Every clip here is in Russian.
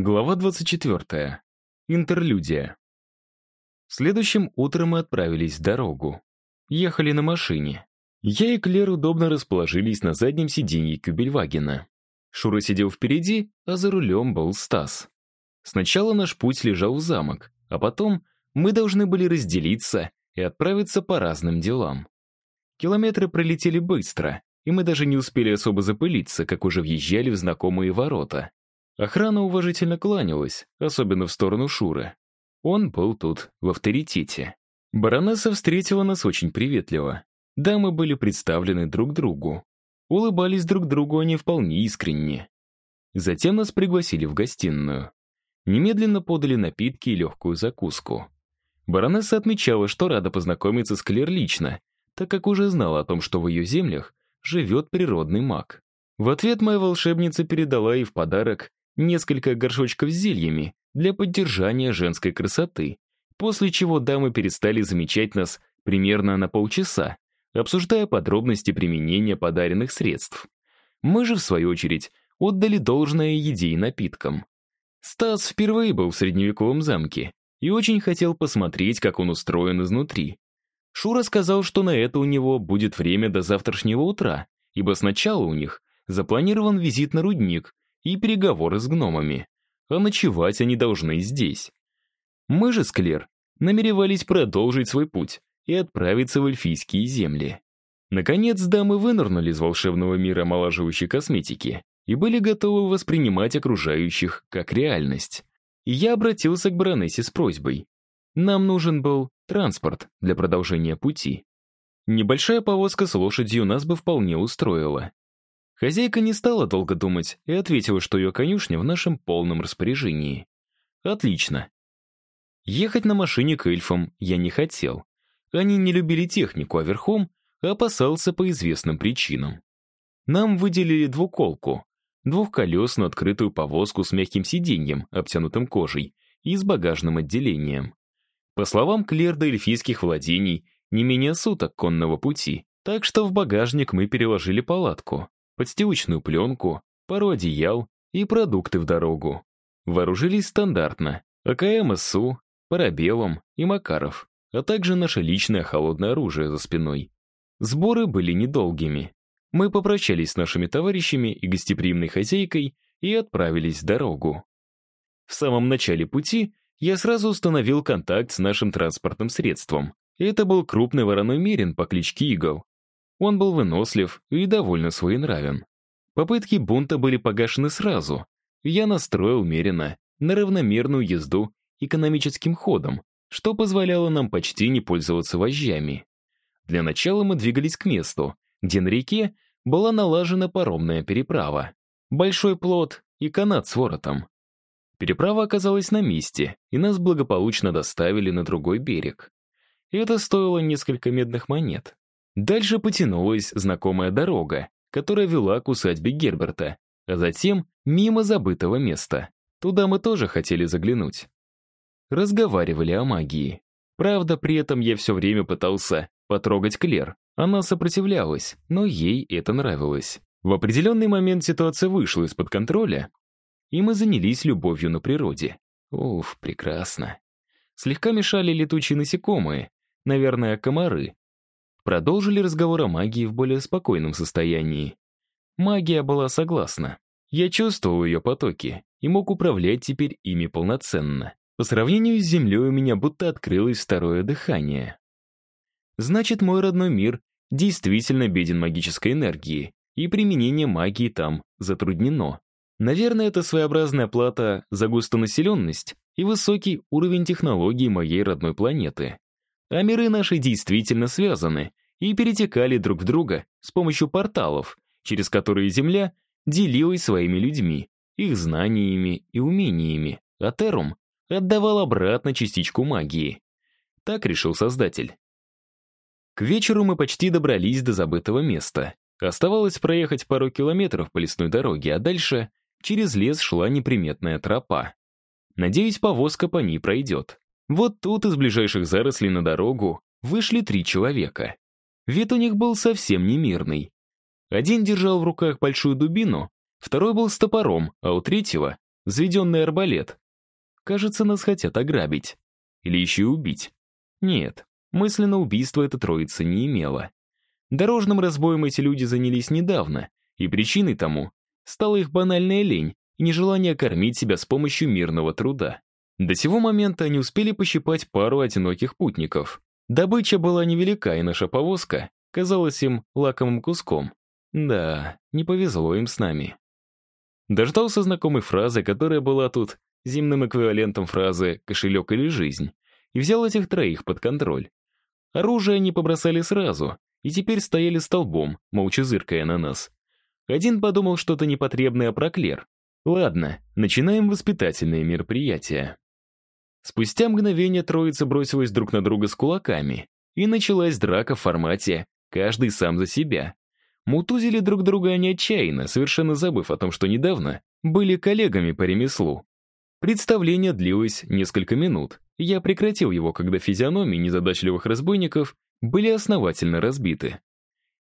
Глава 24. Интерлюдия. Следующим утром мы отправились в дорогу. Ехали на машине. Я и Клер удобно расположились на заднем сиденье Кюбельвагена. Шура сидел впереди, а за рулем был Стас. Сначала наш путь лежал в замок, а потом мы должны были разделиться и отправиться по разным делам. Километры пролетели быстро, и мы даже не успели особо запылиться, как уже въезжали в знакомые ворота. Охрана уважительно кланялась, особенно в сторону Шуры. Он был тут в авторитете. Баронесса встретила нас очень приветливо. Дамы были представлены друг другу. Улыбались друг другу они вполне искренне. Затем нас пригласили в гостиную. Немедленно подали напитки и легкую закуску. Баронесса отмечала, что рада познакомиться с Клер лично, так как уже знала о том, что в ее землях живет природный маг. В ответ моя волшебница передала ей в подарок несколько горшочков с зельями для поддержания женской красоты, после чего дамы перестали замечать нас примерно на полчаса, обсуждая подробности применения подаренных средств. Мы же, в свою очередь, отдали должное еде и напиткам. Стас впервые был в средневековом замке и очень хотел посмотреть, как он устроен изнутри. Шура сказал, что на это у него будет время до завтрашнего утра, ибо сначала у них запланирован визит на рудник, и переговоры с гномами. А ночевать они должны здесь. Мы же с Клер намеревались продолжить свой путь и отправиться в эльфийские земли. Наконец, дамы вынырнули из волшебного мира омолаживающей косметики и были готовы воспринимать окружающих как реальность. И я обратился к баронессе с просьбой. Нам нужен был транспорт для продолжения пути. Небольшая повозка с лошадью нас бы вполне устроила. Хозяйка не стала долго думать и ответила, что ее конюшня в нашем полном распоряжении. Отлично. Ехать на машине к эльфам я не хотел. Они не любили технику, а верхом опасался по известным причинам. Нам выделили двуколку, двухколесную открытую повозку с мягким сиденьем, обтянутым кожей, и с багажным отделением. По словам Клер эльфийских владений, не менее суток конного пути, так что в багажник мы переложили палатку подстилочную пленку, пару одеял и продукты в дорогу. Вооружились стандартно. АКМ СУ, Парабелом и Макаров, а также наше личное холодное оружие за спиной. Сборы были недолгими. Мы попрощались с нашими товарищами и гостеприимной хозяйкой и отправились в дорогу. В самом начале пути я сразу установил контакт с нашим транспортным средством. Это был крупный вороной мерин по кличке Игл, он был вынослив и довольно своенравен. Попытки бунта были погашены сразу. Я настроил Мерина на равномерную езду экономическим ходом, что позволяло нам почти не пользоваться вожжами. Для начала мы двигались к месту, где на реке была налажена паромная переправа. Большой плот и канат с воротом. Переправа оказалась на месте, и нас благополучно доставили на другой берег. Это стоило несколько медных монет. Дальше потянулась знакомая дорога, которая вела к усадьбе Герберта, а затем мимо забытого места. Туда мы тоже хотели заглянуть. Разговаривали о магии. Правда, при этом я все время пытался потрогать Клер. Она сопротивлялась, но ей это нравилось. В определенный момент ситуация вышла из-под контроля, и мы занялись любовью на природе. Уф, прекрасно. Слегка мешали летучие насекомые, наверное, комары, Продолжили разговор о магии в более спокойном состоянии. Магия была согласна. Я чувствовал ее потоки и мог управлять теперь ими полноценно. По сравнению с Землей у меня будто открылось второе дыхание. Значит, мой родной мир действительно беден магической энергией, и применение магии там затруднено. Наверное, это своеобразная плата за густонаселенность и высокий уровень технологий моей родной планеты. А миры наши действительно связаны и перетекали друг в друга с помощью порталов, через которые Земля делилась своими людьми, их знаниями и умениями, а Терум отдавал обратно частичку магии. Так решил Создатель. К вечеру мы почти добрались до забытого места. Оставалось проехать пару километров по лесной дороге, а дальше через лес шла неприметная тропа. Надеюсь, повозка по ней пройдет. Вот тут из ближайших зарослей на дорогу вышли три человека. Вид у них был совсем не мирный. Один держал в руках большую дубину, второй был с топором, а у третьего взведенный арбалет. Кажется, нас хотят ограбить. Или еще и убить. Нет, мысленно убийство эта троица не имела. Дорожным разбоем эти люди занялись недавно, и причиной тому стала их банальная лень и нежелание кормить себя с помощью мирного труда. До сего момента они успели пощипать пару одиноких путников. Добыча была невелика, и наша повозка казалась им лакомым куском. Да, не повезло им с нами. Дождался знакомой фразы, которая была тут земным эквивалентом фразы «кошелек или жизнь», и взял этих троих под контроль. Оружие они побросали сразу, и теперь стояли столбом, молча зыркая на нас. Один подумал что-то непотребное про Клер. Ладно, начинаем воспитательные мероприятия. Спустя мгновение троица бросилась друг на друга с кулаками, и началась драка в формате «каждый сам за себя». Мутузили друг друга они отчаянно, совершенно забыв о том, что недавно были коллегами по ремеслу. Представление длилось несколько минут. Я прекратил его, когда физиономии незадачливых разбойников были основательно разбиты.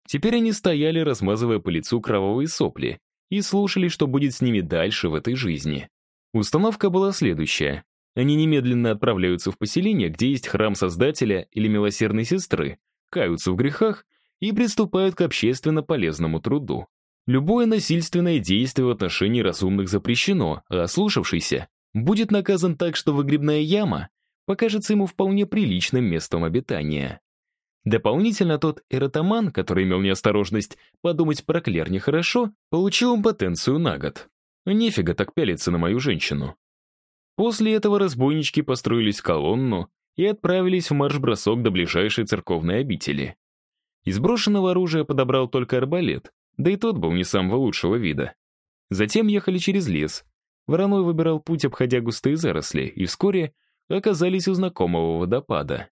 Теперь они стояли, размазывая по лицу кровавые сопли, и слушали, что будет с ними дальше в этой жизни. Установка была следующая. Они немедленно отправляются в поселение, где есть храм Создателя или Милосердной Сестры, каются в грехах и приступают к общественно полезному труду. Любое насильственное действие в отношении разумных запрещено, а ослушавшийся будет наказан так, что выгребная яма покажется ему вполне приличным местом обитания. Дополнительно тот эротоман, который имел неосторожность подумать про Клер нехорошо, получил импотенцию на год. Нефига так пялиться на мою женщину. После этого разбойнички построились в колонну и отправились в марш-бросок до ближайшей церковной обители. Из брошенного оружия подобрал только арбалет, да и тот был не самого лучшего вида. Затем ехали через лес. Вороной выбирал путь, обходя густые заросли, и вскоре оказались у знакомого водопада.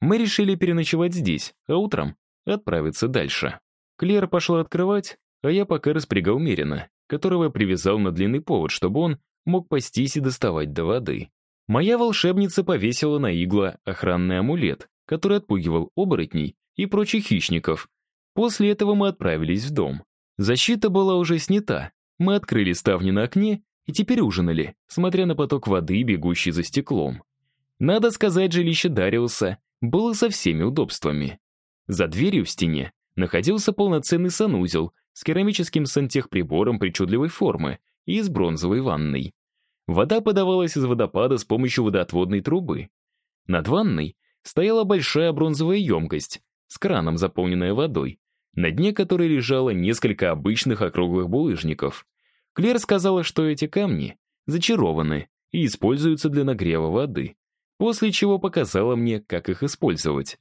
Мы решили переночевать здесь, а утром отправиться дальше. Клера пошла открывать, а я пока распрягал Мерина, которого привязал на длинный повод, чтобы он мог пастись и доставать до воды. Моя волшебница повесила на игла охранный амулет, который отпугивал оборотней и прочих хищников. После этого мы отправились в дом. Защита была уже снята. Мы открыли ставни на окне и теперь ужинали, смотря на поток воды, бегущий за стеклом. Надо сказать, жилище Дариуса было со всеми удобствами. За дверью в стене находился полноценный санузел с керамическим сантехприбором причудливой формы и с бронзовой ванной. Вода подавалась из водопада с помощью водоотводной трубы. Над ванной стояла большая бронзовая емкость с краном, заполненная водой, на дне которой лежало несколько обычных округлых булыжников. Клер сказала, что эти камни зачарованы и используются для нагрева воды после чего показала мне, как их использовать.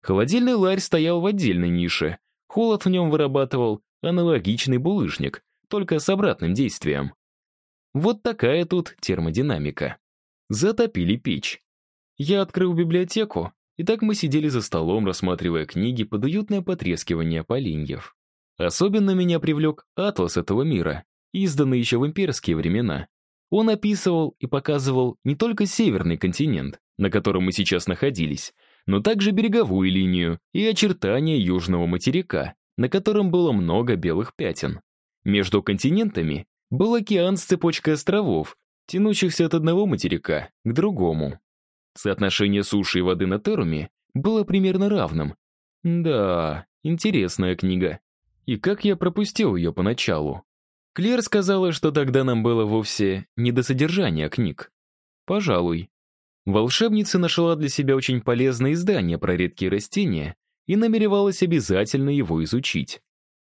Холодильный ларь стоял в отдельной нише. Холод в нем вырабатывал аналогичный булыжник, только с обратным действием. Вот такая тут термодинамика. Затопили печь. Я открыл библиотеку, и так мы сидели за столом, рассматривая книги под уютное потрескивание поленьев. Особенно меня привлек атлас этого мира, изданный еще в имперские времена. Он описывал и показывал не только северный континент, на котором мы сейчас находились, но также береговую линию и очертания южного материка, на котором было много белых пятен. Между континентами был океан с цепочкой островов, тянущихся от одного материка к другому. Соотношение суши и воды на Теруме было примерно равным. Да, интересная книга. И как я пропустил ее поначалу? Клер сказала, что тогда нам было вовсе не до содержания книг. Пожалуй. Волшебница нашла для себя очень полезное издание про редкие растения и намеревалась обязательно его изучить.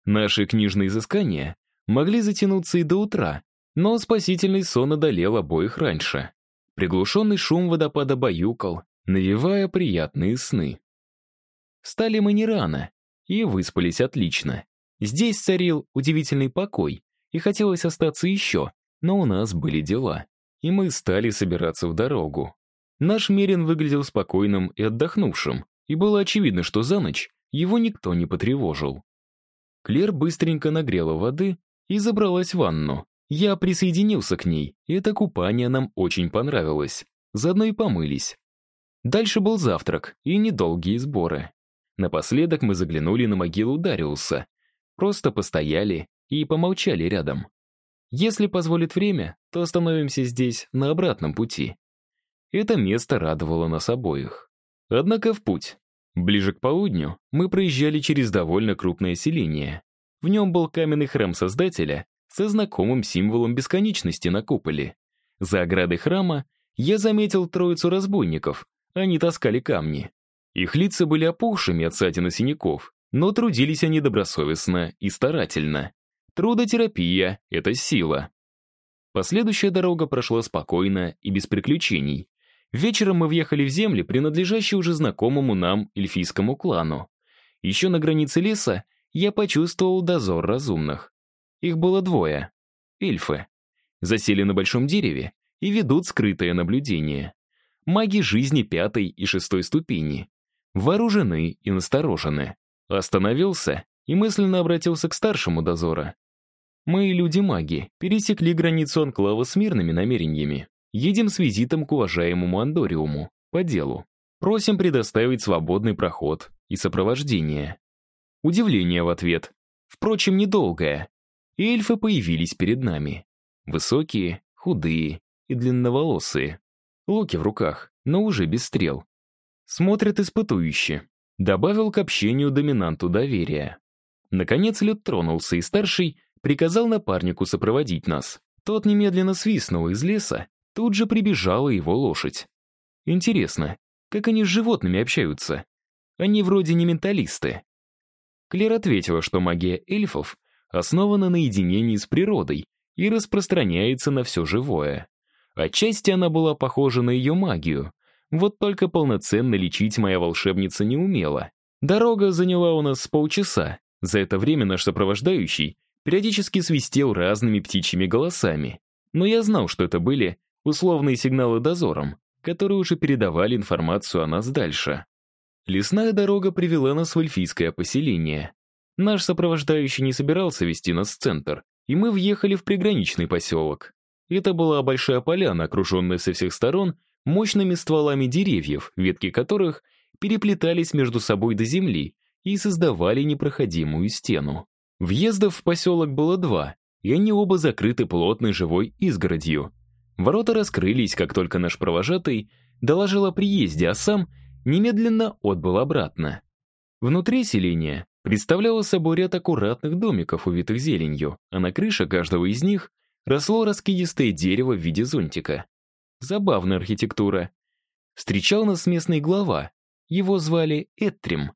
Наши книжные изыскания могли затянуться и до утра, но спасительный сон одолел обоих раньше. Приглушенный шум водопада баюкал, навевая приятные сны. Встали мы не рано и выспались отлично. Здесь царил удивительный покой, и хотелось остаться еще, но у нас были дела, и мы стали собираться в дорогу. Наш Мерин выглядел спокойным и отдохнувшим, и было очевидно, что за ночь его никто не потревожил. Клер быстренько нагрела воды и забралась в ванну. Я присоединился к ней, и это купание нам очень понравилось. Заодно и помылись. Дальше был завтрак и недолгие сборы. Напоследок мы заглянули на могилу Дариуса. Просто постояли и помолчали рядом. Если позволит время, то остановимся здесь на обратном пути. Это место радовало нас обоих. Однако в путь. Ближе к полудню мы проезжали через довольно крупное селение. В нем был каменный храм Создателя со знакомым символом бесконечности на куполе. За оградой храма я заметил троицу разбойников. Они таскали камни. Их лица были опухшими от ссадин и синяков, но трудились они добросовестно и старательно. Трудотерапия — это сила. Последующая дорога прошла спокойно и без приключений. Вечером мы въехали в земли, принадлежащие уже знакомому нам эльфийскому клану. Еще на границе леса я почувствовал дозор разумных. Их было двое. Эльфы. Засели на большом дереве и ведут скрытое наблюдение. Маги жизни пятой и шестой ступени. Вооружены и насторожены. Остановился и мысленно обратился к старшему дозора. Мы, люди-маги, пересекли границу анклава с мирными намерениями. Едем с визитом к уважаемому Андориуму, по делу. Просим предоставить свободный проход и сопровождение. Удивление в ответ. Впрочем, недолгое. Эльфы появились перед нами. Высокие, худые и длинноволосые. Луки в руках, но уже без стрел. Смотрят испытующе. Добавил к общению доминанту доверия. Наконец лед тронулся, и старший приказал напарнику сопроводить нас. Тот немедленно свистнул из леса, тут же прибежала его лошадь. Интересно, как они с животными общаются? Они вроде не менталисты. Клер ответила, что магия эльфов основана на единении с природой и распространяется на все живое. Отчасти она была похожа на ее магию, вот только полноценно лечить моя волшебница не умела. Дорога заняла у нас полчаса. За это время наш сопровождающий периодически свистел разными птичьими голосами. Но я знал, что это были условные сигналы дозором, которые уже передавали информацию о нас дальше. Лесная дорога привела нас в эльфийское поселение. Наш сопровождающий не собирался вести нас в центр, и мы въехали в приграничный поселок. Это была большая поляна, окруженная со всех сторон мощными стволами деревьев, ветки которых переплетались между собой до земли и создавали непроходимую стену. Въездов в поселок было два, и они оба закрыты плотной живой изгородью. Ворота раскрылись, как только наш провожатый доложил о приезде, а сам немедленно отбыл обратно. Внутри селения представляло собой ряд аккуратных домиков, увитых зеленью, а на крыше каждого из них росло раскидистое дерево в виде зонтика. Забавная архитектура. Встречал нас местный глава. Его звали Этрим.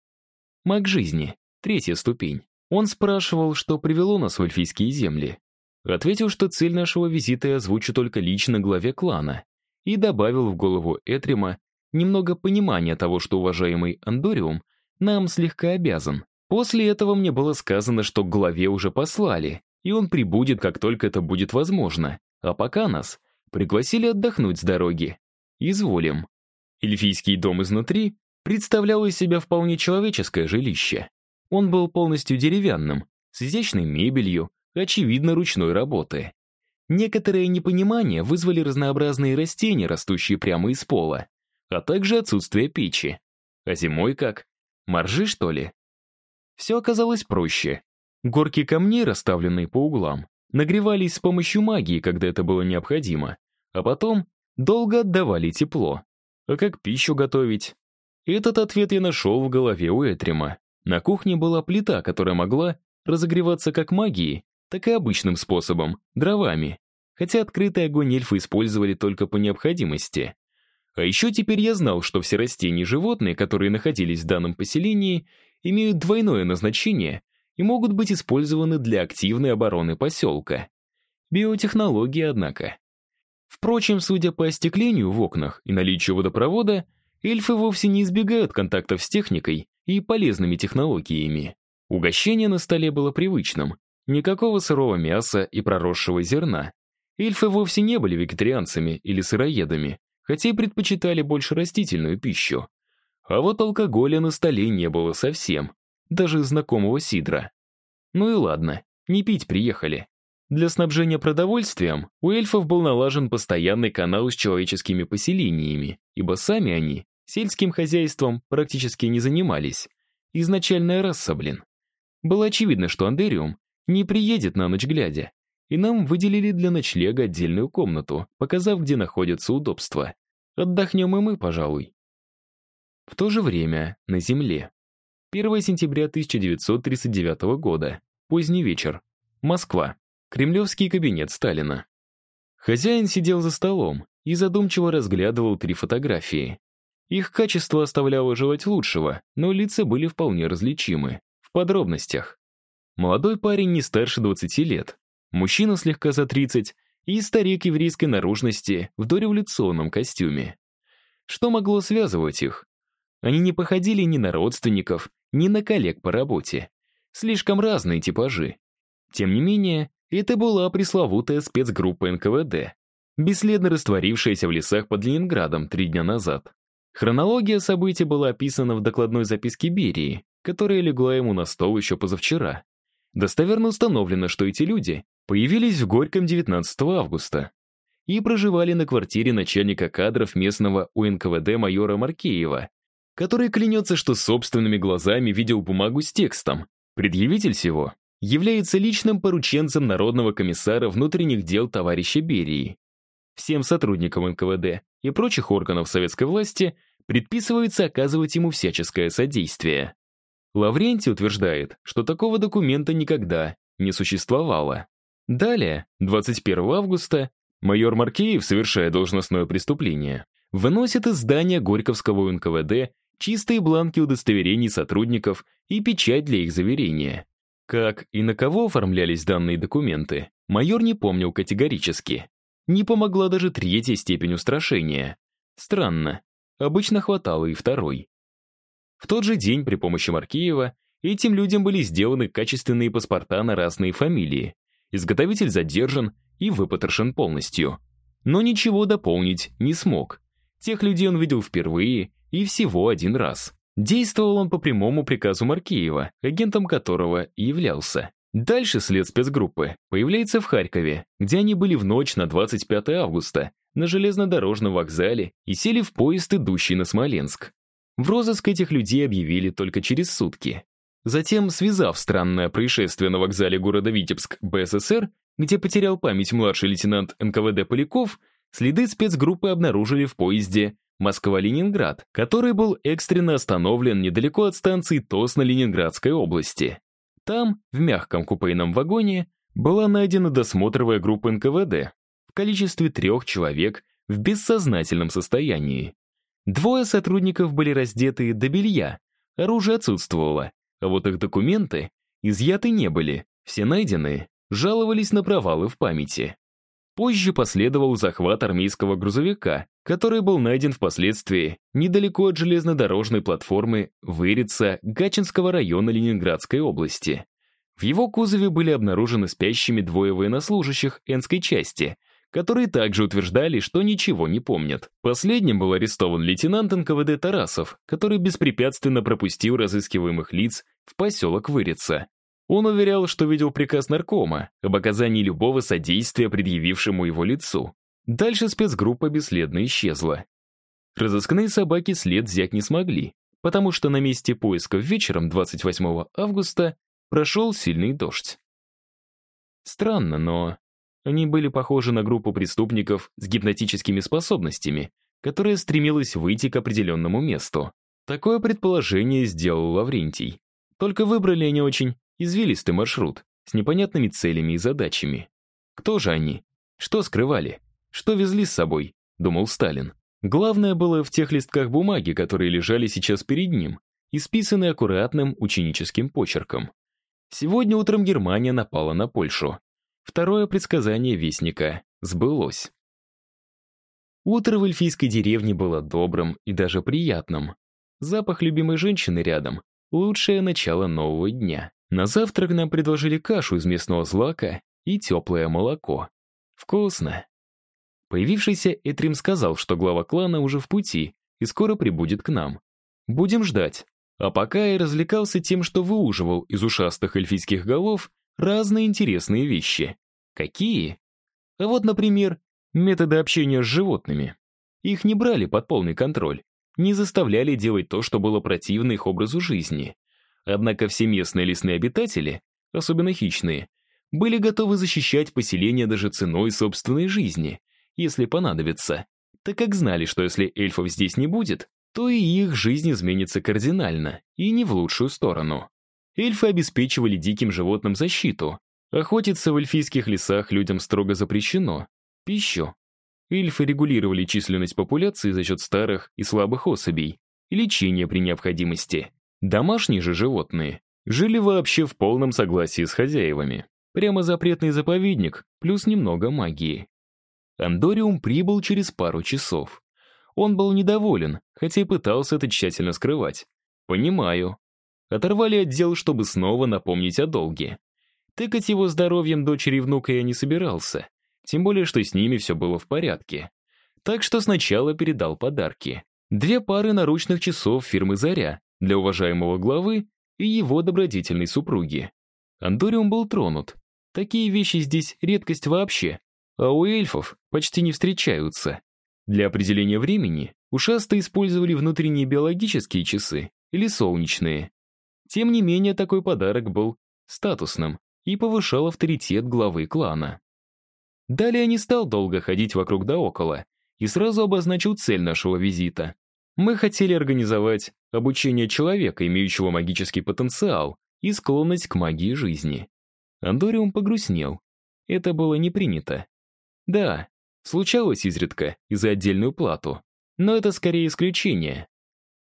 Маг жизни, третья ступень. Он спрашивал, что привело нас в эльфийские земли. Ответил, что цель нашего визита я озвучу только лично главе клана. И добавил в голову Этрима немного понимания того, что уважаемый Андориум нам слегка обязан. После этого мне было сказано, что главе уже послали, и он прибудет, как только это будет возможно. А пока нас Пригласили отдохнуть с дороги. Изволим. Эльфийский дом изнутри представлял из себя вполне человеческое жилище. Он был полностью деревянным, с изящной мебелью, очевидно, ручной работы. Некоторое непонимание вызвали разнообразные растения, растущие прямо из пола, а также отсутствие печи. А зимой как? Моржи, что ли? Все оказалось проще. Горки камней, расставленные по углам, нагревались с помощью магии, когда это было необходимо, а потом долго отдавали тепло. А как пищу готовить? Этот ответ я нашел в голове у Этрима. На кухне была плита, которая могла разогреваться как магией, так и обычным способом, дровами. Хотя открытый огонь эльфы использовали только по необходимости. А еще теперь я знал, что все растения и животные, которые находились в данном поселении, имеют двойное назначение и могут быть использованы для активной обороны поселка. Биотехнологии, однако. Впрочем, судя по остеклению в окнах и наличию водопровода, эльфы вовсе не избегают контактов с техникой и полезными технологиями. Угощение на столе было привычным. Никакого сырого мяса и проросшего зерна. Эльфы вовсе не были вегетарианцами или сыроедами, хотя и предпочитали больше растительную пищу. А вот алкоголя на столе не было совсем даже знакомого сидра. Ну и ладно, не пить приехали. Для снабжения продовольствием у эльфов был налажен постоянный канал с человеческими поселениями, ибо сами они сельским хозяйством практически не занимались. Изначальная раса, блин. Было очевидно, что Андериум не приедет на ночь глядя, и нам выделили для ночлега отдельную комнату, показав, где находятся удобства. Отдохнем и мы, пожалуй. В то же время на Земле. 1 сентября 1939 года. Поздний вечер. Москва. Кремлевский кабинет Сталина. Хозяин сидел за столом и задумчиво разглядывал три фотографии. Их качество оставляло желать лучшего, но лица были вполне различимы. В подробностях. Молодой парень не старше 20 лет, мужчина слегка за 30 и старик еврейской наружности в дореволюционном костюме. Что могло связывать их? Они не походили ни на родственников, ни на коллег по работе. Слишком разные типажи. Тем не менее, это была пресловутая спецгруппа НКВД, бесследно растворившаяся в лесах под Ленинградом три дня назад. Хронология событий была описана в докладной записке Берии, которая легла ему на стол еще позавчера. Достоверно установлено, что эти люди появились в Горьком 19 августа и проживали на квартире начальника кадров местного УНКВД майора Маркеева, который клянется, что собственными глазами видел бумагу с текстом. Предъявитель всего является личным порученцем Народного комиссара внутренних дел товарища Берии. Всем сотрудникам НКВД и прочих органов советской власти предписывается оказывать ему всяческое содействие. Лаврентий утверждает, что такого документа никогда не существовало. Далее, 21 августа, майор Маркеев, совершая должностное преступление, выносит из здания Горьковского НКВД чистые бланки удостоверений сотрудников и печать для их заверения. Как и на кого оформлялись данные документы, майор не помнил категорически. Не помогла даже третья степень устрашения. Странно, обычно хватало и второй. В тот же день при помощи Маркиева этим людям были сделаны качественные паспорта на разные фамилии. Изготовитель задержан и выпотрошен полностью. Но ничего дополнить не смог. Тех людей он видел впервые и всего один раз. Действовал он по прямому приказу Маркиева, агентом которого и являлся. Дальше след спецгруппы появляется в Харькове, где они были в ночь на 25 августа на железнодорожном вокзале и сели в поезд, идущий на Смоленск. В розыск этих людей объявили только через сутки. Затем, связав странное происшествие на вокзале города Витебск БССР, где потерял память младший лейтенант НКВД Поляков, следы спецгруппы обнаружили в поезде Москва-Ленинград, который был экстренно остановлен недалеко от станции Тосна Ленинградской области. Там, в мягком купейном вагоне, была найдена досмотровая группа НКВД в количестве трех человек в бессознательном состоянии. Двое сотрудников были раздеты до белья, оружие отсутствовало, а вот их документы изъяты не были, все найденные жаловались на провалы в памяти. Позже последовал захват армейского грузовика, который был найден впоследствии недалеко от железнодорожной платформы Вырица Гачинского района Ленинградской области. В его кузове были обнаружены спящими двое военнослужащих Энской части — которые также утверждали, что ничего не помнят. Последним был арестован лейтенант НКВД Тарасов, который беспрепятственно пропустил разыскиваемых лиц в поселок Вырица. Он уверял, что видел приказ наркома об оказании любого содействия предъявившему его лицу. Дальше спецгруппа бесследно исчезла. Разыскные собаки след взять не смогли, потому что на месте поисков вечером 28 августа прошел сильный дождь. Странно, но они были похожи на группу преступников с гипнотическими способностями, которая стремилась выйти к определенному месту. Такое предположение сделал Лаврентий. Только выбрали они очень извилистый маршрут с непонятными целями и задачами. Кто же они? Что скрывали? Что везли с собой? Думал Сталин. Главное было в тех листках бумаги, которые лежали сейчас перед ним, исписаны аккуратным ученическим почерком. Сегодня утром Германия напала на Польшу. Второе предсказание Вестника сбылось. Утро в эльфийской деревне было добрым и даже приятным. Запах любимой женщины рядом — лучшее начало нового дня. На завтрак нам предложили кашу из местного злака и теплое молоко. Вкусно. Появившийся Этрим сказал, что глава клана уже в пути и скоро прибудет к нам. Будем ждать. А пока я развлекался тем, что выуживал из ушастых эльфийских голов разные интересные вещи. Какие? А вот, например, методы общения с животными. Их не брали под полный контроль, не заставляли делать то, что было противно их образу жизни. Однако все местные лесные обитатели, особенно хищные, были готовы защищать поселение даже ценой собственной жизни, если понадобится, так как знали, что если эльфов здесь не будет, то и их жизнь изменится кардинально, и не в лучшую сторону. Эльфы обеспечивали диким животным защиту. Охотиться в эльфийских лесах людям строго запрещено. Пищу. Эльфы регулировали численность популяции за счет старых и слабых особей, лечение при необходимости. Домашние же животные жили вообще в полном согласии с хозяевами. Прямо запретный заповедник, плюс немного магии. Андориум прибыл через пару часов. Он был недоволен, хотя и пытался это тщательно скрывать. Понимаю. Оторвали отдел, чтобы снова напомнить о долге. Тыкать его здоровьем дочери и внука я не собирался. Тем более, что с ними все было в порядке. Так что сначала передал подарки. Две пары наручных часов фирмы «Заря» для уважаемого главы и его добродетельной супруги. Андориум был тронут. Такие вещи здесь редкость вообще, а у эльфов почти не встречаются. Для определения времени ушастые использовали внутренние биологические часы или солнечные. Тем не менее, такой подарок был статусным и повышал авторитет главы клана. Далее не стал долго ходить вокруг да около и сразу обозначил цель нашего визита. Мы хотели организовать обучение человека, имеющего магический потенциал и склонность к магии жизни. Андориум погрустнел. Это было не принято. Да, случалось изредка и за отдельную плату, но это скорее исключение.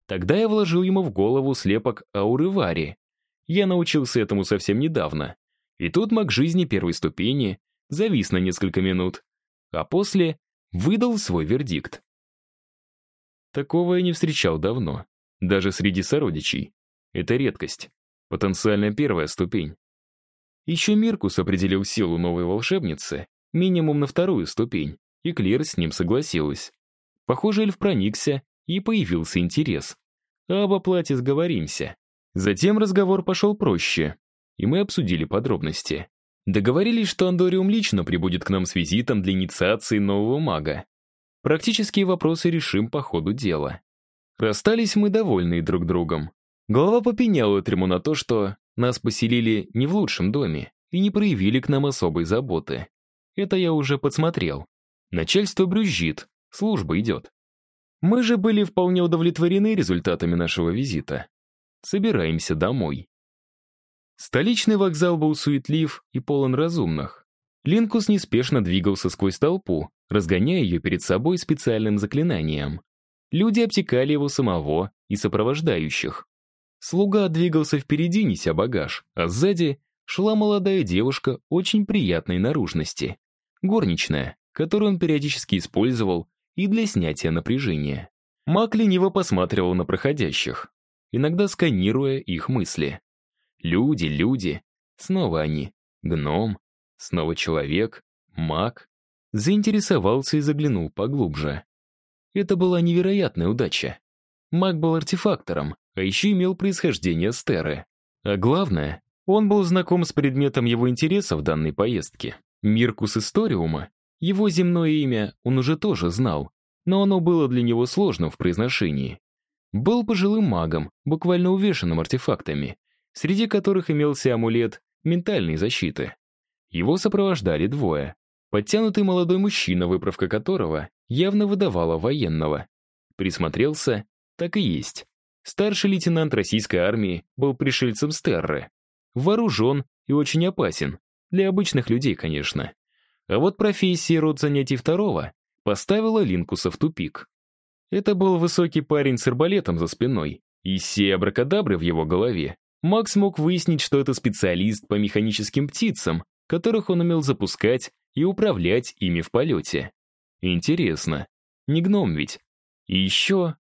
Тогда я вложил ему в голову слепок ауры Вари. Я научился этому совсем недавно. И тут маг жизни первой ступени завис на несколько минут, а после выдал свой вердикт. Такого я не встречал давно, даже среди сородичей. Это редкость, потенциально первая ступень. Еще Миркус определил силу новой волшебницы минимум на вторую ступень, и Клер с ним согласилась. Похоже, эльф проникся, и появился интерес. Об оплате сговоримся. Затем разговор пошел проще, и мы обсудили подробности. Договорились, что Андориум лично прибудет к нам с визитом для инициации нового мага. Практические вопросы решим по ходу дела. Расстались мы довольны друг другом. Голова попеняла Этриму на то, что нас поселили не в лучшем доме и не проявили к нам особой заботы. Это я уже подсмотрел. Начальство брюзжит, служба идет. Мы же были вполне удовлетворены результатами нашего визита. Собираемся домой. Столичный вокзал был суетлив и полон разумных. Линкус неспешно двигался сквозь толпу, разгоняя ее перед собой специальным заклинанием. Люди обтекали его самого и сопровождающих. Слуга двигался впереди, неся багаж, а сзади шла молодая девушка очень приятной наружности. Горничная, которую он периодически использовал и для снятия напряжения. Мак лениво посматривал на проходящих, иногда сканируя их мысли. Люди, люди, снова они. Гном, снова человек, маг. Заинтересовался и заглянул поглубже. Это была невероятная удача. Маг был артефактором, а еще имел происхождение Стеры. А главное, он был знаком с предметом его интереса в данной поездке. Миркус Историума, его земное имя он уже тоже знал, но оно было для него сложным в произношении. Был пожилым магом, буквально увешанным артефактами, среди которых имелся амулет ментальной защиты. Его сопровождали двое. Подтянутый молодой мужчина, выправка которого явно выдавала военного. Присмотрелся, так и есть. Старший лейтенант российской армии был пришельцем Стерры. Вооружен и очень опасен, для обычных людей, конечно. А вот профессия род занятий второго поставила Линкуса в тупик. Это был высокий парень с арбалетом за спиной, и все абракадабры в его голове. Макс мог выяснить, что это специалист по механическим птицам, которых он умел запускать и управлять ими в полете. Интересно, не гном ведь? И еще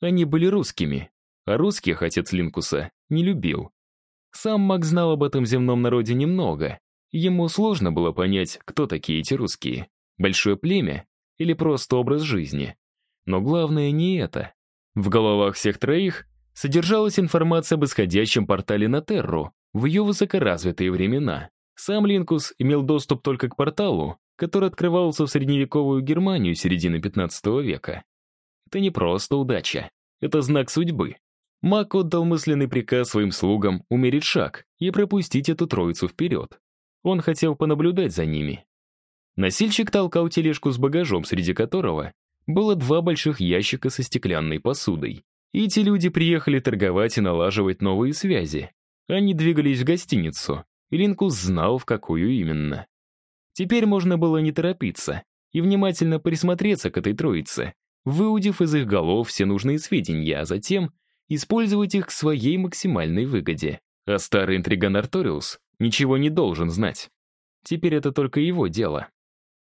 они были русскими, а русских отец Линкуса не любил. Сам Макс знал об этом земном народе немного, Ему сложно было понять, кто такие эти русские. Большое племя или просто образ жизни. Но главное не это. В головах всех троих содержалась информация об исходящем портале на Терру в ее высокоразвитые времена. Сам Линкус имел доступ только к порталу, который открывался в средневековую Германию середины 15 века. Это не просто удача, это знак судьбы. Мак отдал мысленный приказ своим слугам умерить шаг и пропустить эту троицу вперед. Он хотел понаблюдать за ними. Носильщик толкал тележку с багажом, среди которого было два больших ящика со стеклянной посудой. Эти люди приехали торговать и налаживать новые связи. Они двигались в гостиницу, и Линкус знал, в какую именно. Теперь можно было не торопиться и внимательно присмотреться к этой троице, выудив из их голов все нужные сведения, а затем использовать их к своей максимальной выгоде. А старый интриган Арториус ничего не должен знать. Теперь это только его дело.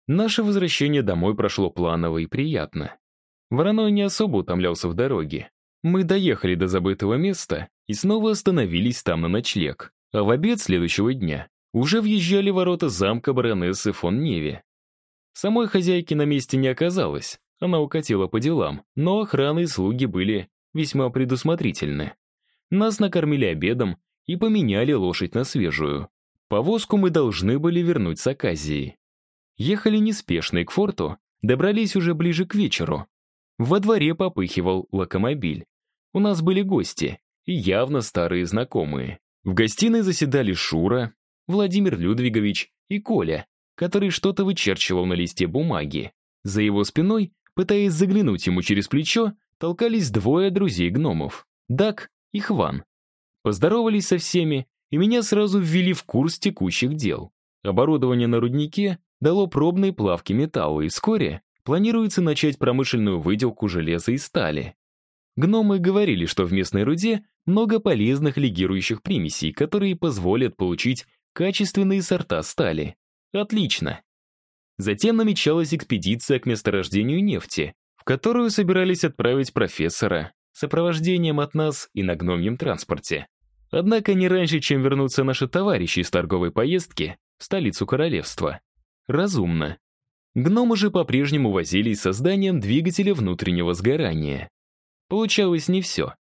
Наше возвращение домой прошло планово и приятно. Вороной не особо утомлялся в дороге. Мы доехали до забытого места и снова остановились там на ночлег. А в обед следующего дня уже въезжали ворота замка баронессы фон Неве. Самой хозяйки на месте не оказалось, она укатила по делам, но охрана и слуги были весьма предусмотрительны. Нас накормили обедом и поменяли лошадь на свежую. Повозку мы должны были вернуть с Аказии. Ехали неспешно к форту добрались уже ближе к вечеру. Во дворе попыхивал локомобиль. У нас были гости, и явно старые знакомые. В гостиной заседали Шура, Владимир Людвигович и Коля, который что-то вычерчивал на листе бумаги. За его спиной, пытаясь заглянуть ему через плечо, толкались двое друзей-гномов — Дак и Хван. Поздоровались со всеми, и меня сразу ввели в курс текущих дел. Оборудование на руднике дало пробные плавки металла, и вскоре планируется начать промышленную выделку железа и стали. Гномы говорили, что в местной руде много полезных легирующих примесей, которые позволят получить качественные сорта стали. Отлично. Затем намечалась экспедиция к месторождению нефти, в которую собирались отправить профессора, сопровождением от нас и на гномьем транспорте. Однако не раньше, чем вернутся наши товарищи из торговой поездки в столицу королевства. Разумно. Гномы же по-прежнему возились созданием двигателя внутреннего сгорания. Получалось не все.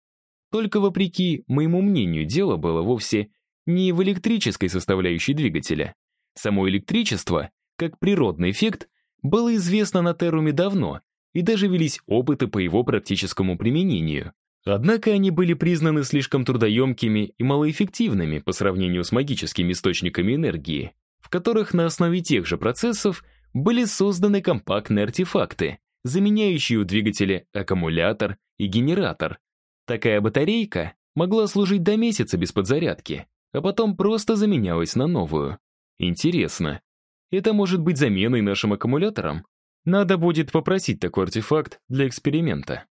Только вопреки моему мнению, дело было вовсе не в электрической составляющей двигателя. Само электричество, как природный эффект, было известно на Терруме давно, и даже велись опыты по его практическому применению. Однако они были признаны слишком трудоемкими и малоэффективными по сравнению с магическими источниками энергии, в которых на основе тех же процессов были созданы компактные артефакты, заменяющие у двигателя аккумулятор и генератор. Такая батарейка могла служить до месяца без подзарядки, а потом просто заменялась на новую. Интересно, это может быть заменой нашим аккумуляторам? Надо будет попросить такой артефакт для эксперимента.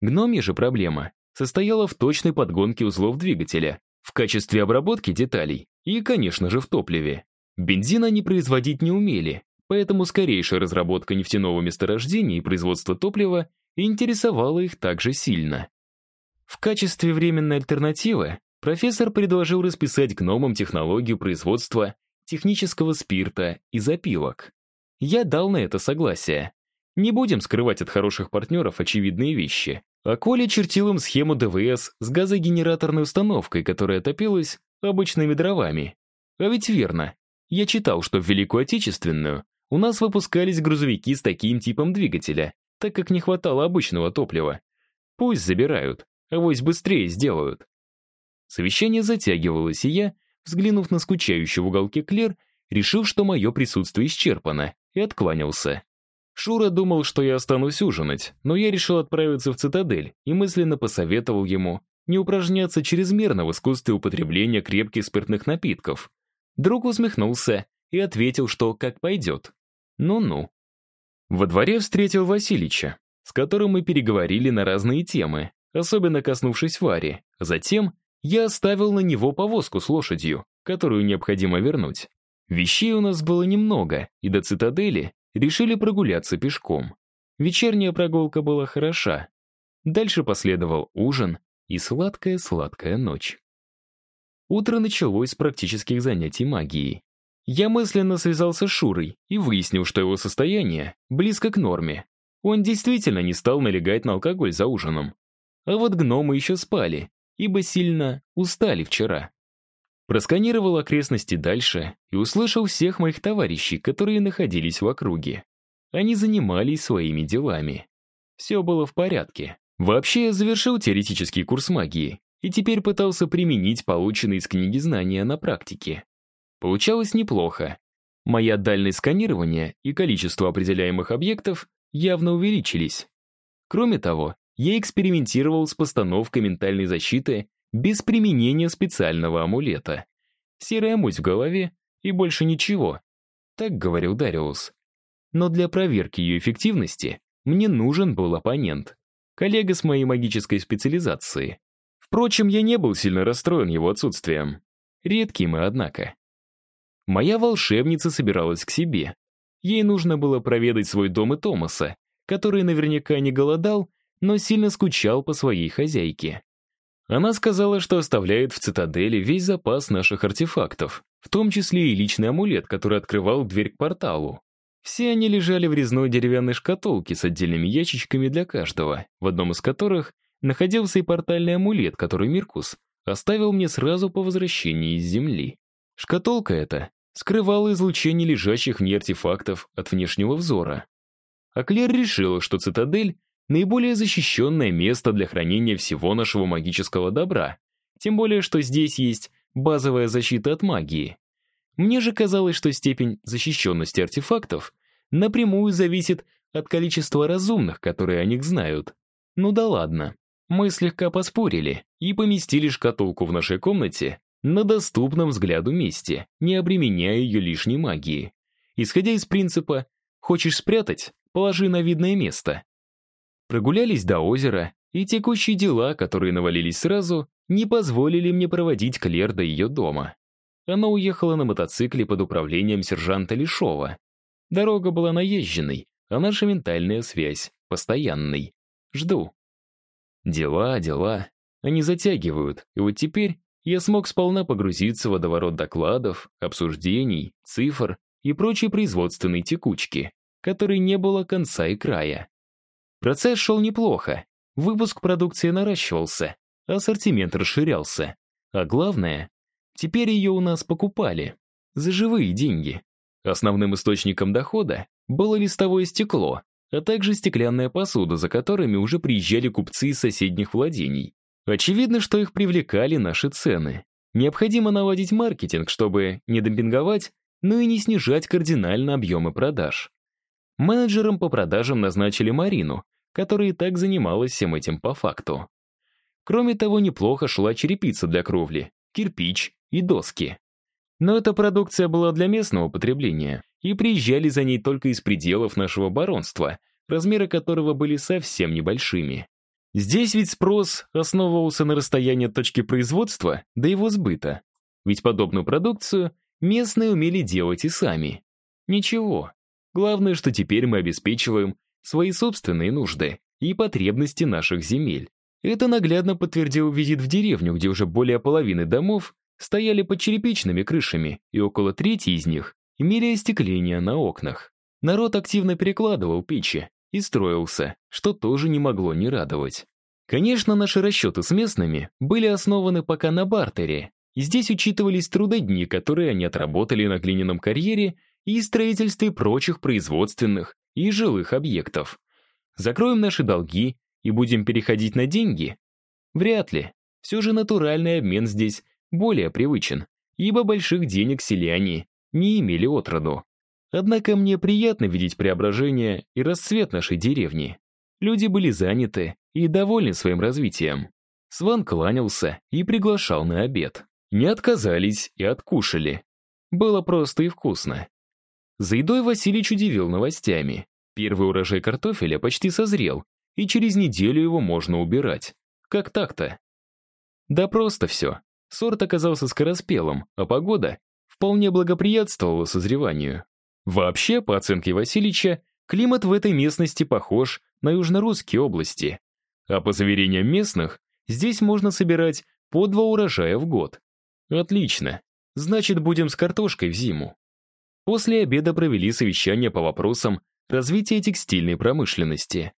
Гномья же проблема состояла в точной подгонке узлов двигателя, в качестве обработки деталей и, конечно же, в топливе. Бензин они производить не умели, поэтому скорейшая разработка нефтяного месторождения и производство топлива интересовала их также сильно. В качестве временной альтернативы профессор предложил расписать гномам технологию производства технического спирта и запилок. Я дал на это согласие. Не будем скрывать от хороших партнеров очевидные вещи. А Коля чертил им схему ДВС с газогенераторной установкой, которая топилась обычными дровами. А ведь верно. Я читал, что в Великую Отечественную у нас выпускались грузовики с таким типом двигателя, так как не хватало обычного топлива. Пусть забирают, а вось быстрее сделают. Совещание затягивалось, и я, взглянув на скучающий в уголке Клер, решил, что мое присутствие исчерпано, и откланялся. Шура думал, что я останусь ужинать, но я решил отправиться в цитадель и мысленно посоветовал ему не упражняться чрезмерно в искусстве употребления крепких спиртных напитков. Друг усмехнулся и ответил, что как пойдет. Ну-ну. Во дворе встретил Василича, с которым мы переговорили на разные темы, особенно коснувшись Вари. Затем я оставил на него повозку с лошадью, которую необходимо вернуть. Вещей у нас было немного, и до цитадели решили прогуляться пешком. Вечерняя прогулка была хороша. Дальше последовал ужин и сладкая-сладкая ночь. Утро началось с практических занятий магией. Я мысленно связался с Шурой и выяснил, что его состояние близко к норме. Он действительно не стал налегать на алкоголь за ужином. А вот гномы еще спали, ибо сильно устали вчера. Просканировал окрестности дальше и услышал всех моих товарищей, которые находились в округе. Они занимались своими делами. Все было в порядке. Вообще, я завершил теоретический курс магии и теперь пытался применить полученные из книги знания на практике. Получалось неплохо. Моя дальность сканирования и количество определяемых объектов явно увеличились. Кроме того, я экспериментировал с постановкой ментальной защиты без применения специального амулета. Серая муть в голове и больше ничего. Так говорил Дариус. Но для проверки ее эффективности мне нужен был оппонент. Коллега с моей магической специализацией. Впрочем, я не был сильно расстроен его отсутствием. Редкий мы, однако. Моя волшебница собиралась к себе. Ей нужно было проведать свой дом и Томаса, который наверняка не голодал, но сильно скучал по своей хозяйке. Она сказала, что оставляет в цитадели весь запас наших артефактов, в том числе и личный амулет, который открывал дверь к порталу. Все они лежали в резной деревянной шкатулке с отдельными ящичками для каждого, в одном из которых находился и портальный амулет, который Миркус оставил мне сразу по возвращении из Земли. Шкатулка эта скрывала излучение лежащих в ней артефактов от внешнего взора. А Клер решила, что цитадель — наиболее защищенное место для хранения всего нашего магического добра, тем более, что здесь есть базовая защита от магии. Мне же казалось, что степень защищенности артефактов напрямую зависит от количества разумных, которые о них знают. Ну да ладно. Мы слегка поспорили и поместили шкатулку в нашей комнате на доступном взгляду месте, не обременяя ее лишней магией. Исходя из принципа «хочешь спрятать? Положи на видное место». Прогулялись до озера, и текущие дела, которые навалились сразу, не позволили мне проводить Клер до ее дома. Она уехала на мотоцикле под управлением сержанта Лешова. Дорога была наезженной, а наша ментальная связь — постоянной. Жду. Дела, дела. Они затягивают, и вот теперь я смог сполна погрузиться в водоворот докладов, обсуждений, цифр и прочей производственной текучки, которой не было конца и края. Процесс шел неплохо, выпуск продукции наращивался, ассортимент расширялся. А главное, теперь ее у нас покупали. За живые деньги. Основным источником дохода было листовое стекло, а также стеклянная посуда, за которыми уже приезжали купцы из соседних владений. Очевидно, что их привлекали наши цены. Необходимо наладить маркетинг, чтобы не демпинговать, но и не снижать кардинально объемы продаж. Менеджером по продажам назначили Марину, которая и так занималась всем этим по факту. Кроме того, неплохо шла черепица для кровли, кирпич и доски. Но эта продукция была для местного потребления, и приезжали за ней только из пределов нашего баронства, размеры которого были совсем небольшими. Здесь ведь спрос основывался на расстоянии от точки производства до его сбыта. Ведь подобную продукцию местные умели делать и сами. Ничего. Главное, что теперь мы обеспечиваем свои собственные нужды и потребности наших земель. Это наглядно подтвердил визит в деревню, где уже более половины домов стояли под черепичными крышами, и около трети из них имели остекление на окнах. Народ активно перекладывал печи, и строился, что тоже не могло не радовать. Конечно, наши расчеты с местными были основаны пока на бартере, и здесь учитывались трудодни, которые они отработали на глиняном карьере и строительстве прочих производственных и жилых объектов. Закроем наши долги и будем переходить на деньги? Вряд ли. Все же натуральный обмен здесь более привычен, ибо больших денег селяне не имели отроду. Однако мне приятно видеть преображение и расцвет нашей деревни. Люди были заняты и довольны своим развитием. Сван кланялся и приглашал на обед. Не отказались и откушали. Было просто и вкусно. За едой Василич удивил новостями. Первый урожай картофеля почти созрел, и через неделю его можно убирать. Как так-то? Да просто все. Сорт оказался скороспелым, а погода вполне благоприятствовала созреванию. Вообще, по оценке Васильича, климат в этой местности похож на южнорусские области. А по заверениям местных, здесь можно собирать по два урожая в год. Отлично. Значит, будем с картошкой в зиму. После обеда провели совещание по вопросам развития текстильной промышленности.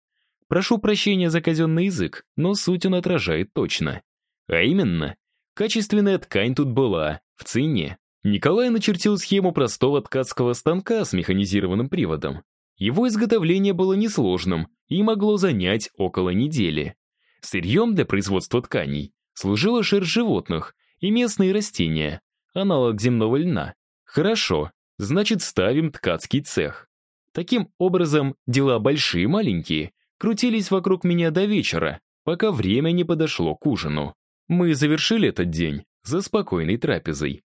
Прошу прощения за казенный язык, но суть он отражает точно. А именно, качественная ткань тут была, в цене. Николай начертил схему простого ткацкого станка с механизированным приводом. Его изготовление было несложным и могло занять около недели. Сырьем для производства тканей служила шерсть животных и местные растения, аналог земного льна. Хорошо, значит, ставим ткацкий цех. Таким образом, дела большие и маленькие крутились вокруг меня до вечера, пока время не подошло к ужину. Мы завершили этот день за спокойной трапезой.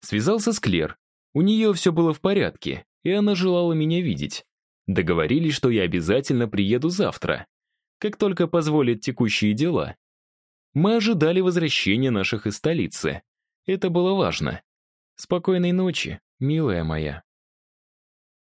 Связался с Клер. У нее все было в порядке, и она желала меня видеть. Договорились, что я обязательно приеду завтра, как только позволят текущие дела. Мы ожидали возвращения наших из столицы. Это было важно. Спокойной ночи, милая моя.